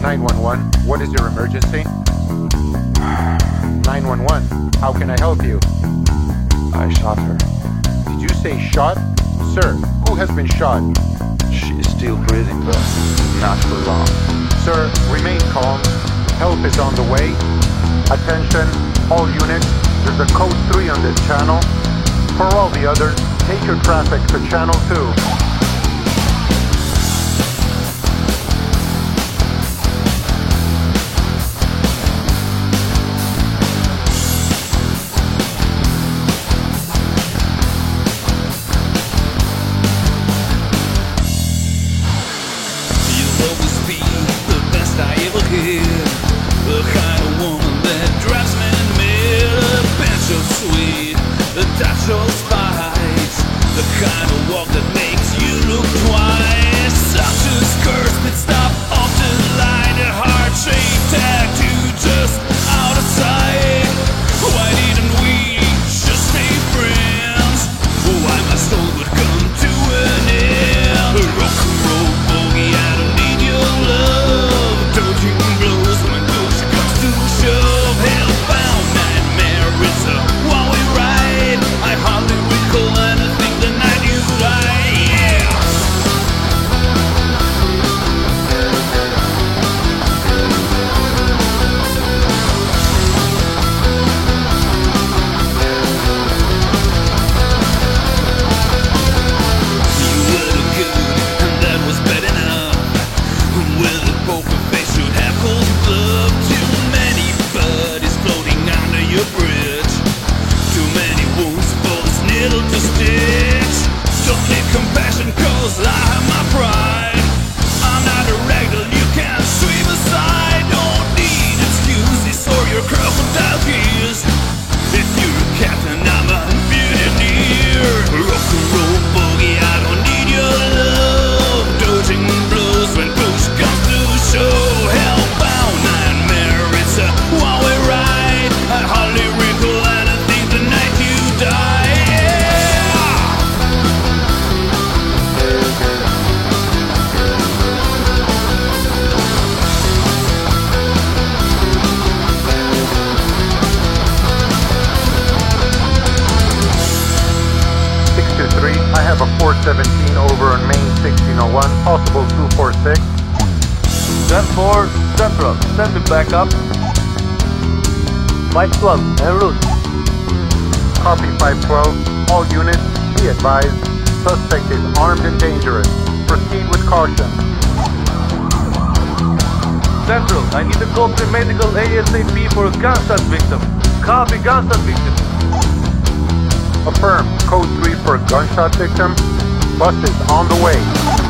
911, what is your emergency? 911, how can I help you? I shot her. Did you say shot? Sir, who has been shot? She is still breathing, but not for long. Sir, remain calm. Help is on the way. Attention, all units. There's a code 3 on this channel. For all the others, take your traffic to channel 2. A 417 over on Main 1601, possible 246. Gun 4, Central, send me back up. 512, en route. Copy 512. All units, be advised. Suspect is armed and dangerous. Proceed with caution. Central, I need a call to medical ASAP for a gunshot victim. Copy gunshot victim. Affirm. Code 3 for gunshot victim. Bus is on the way.